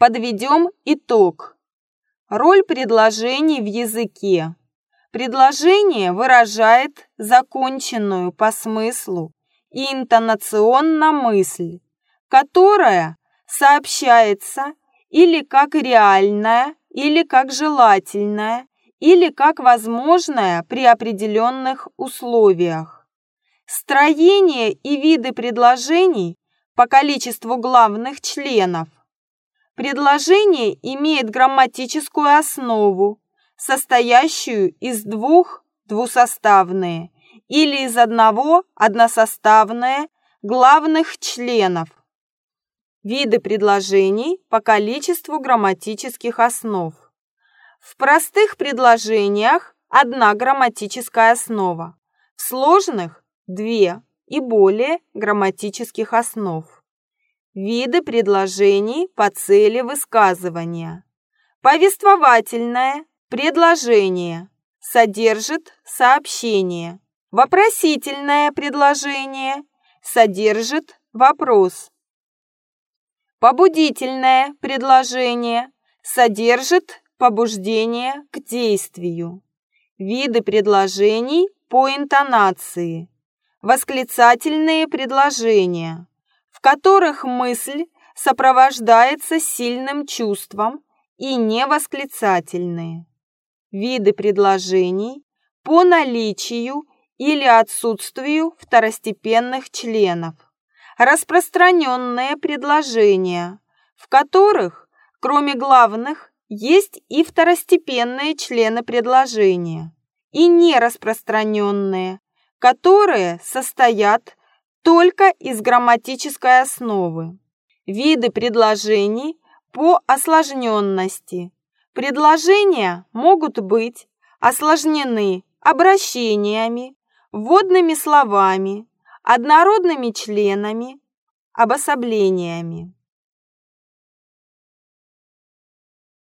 Подведем итог. Роль предложений в языке. Предложение выражает законченную по смыслу и интонационно мысль, которая сообщается или как реальная, или как желательная, или как возможная при определенных условиях. Строение и виды предложений по количеству главных членов. Предложение имеет грамматическую основу, состоящую из двух двусоставные или из одного односоставное главных членов. Виды предложений по количеству грамматических основ. В простых предложениях одна грамматическая основа, в сложных – две и более грамматических основ. Виды предложений по цели высказывания. Повествовательное предложение содержит сообщение. Вопросительное предложение содержит вопрос. Побудительное предложение содержит побуждение к действию. Виды предложений по интонации. Восклицательные предложения, в которых мысль сопровождается сильным чувством и невосклицательные. Виды предложений по наличию или отсутствию второстепенных членов распространенные предложения, в которых, кроме главных, есть и второстепенные члены предложения, и нераспространенные, которые состоят только из грамматической основы. Виды предложений по осложненности. Предложения могут быть осложнены обращениями, вводными словами, однородными членами, обособлениями.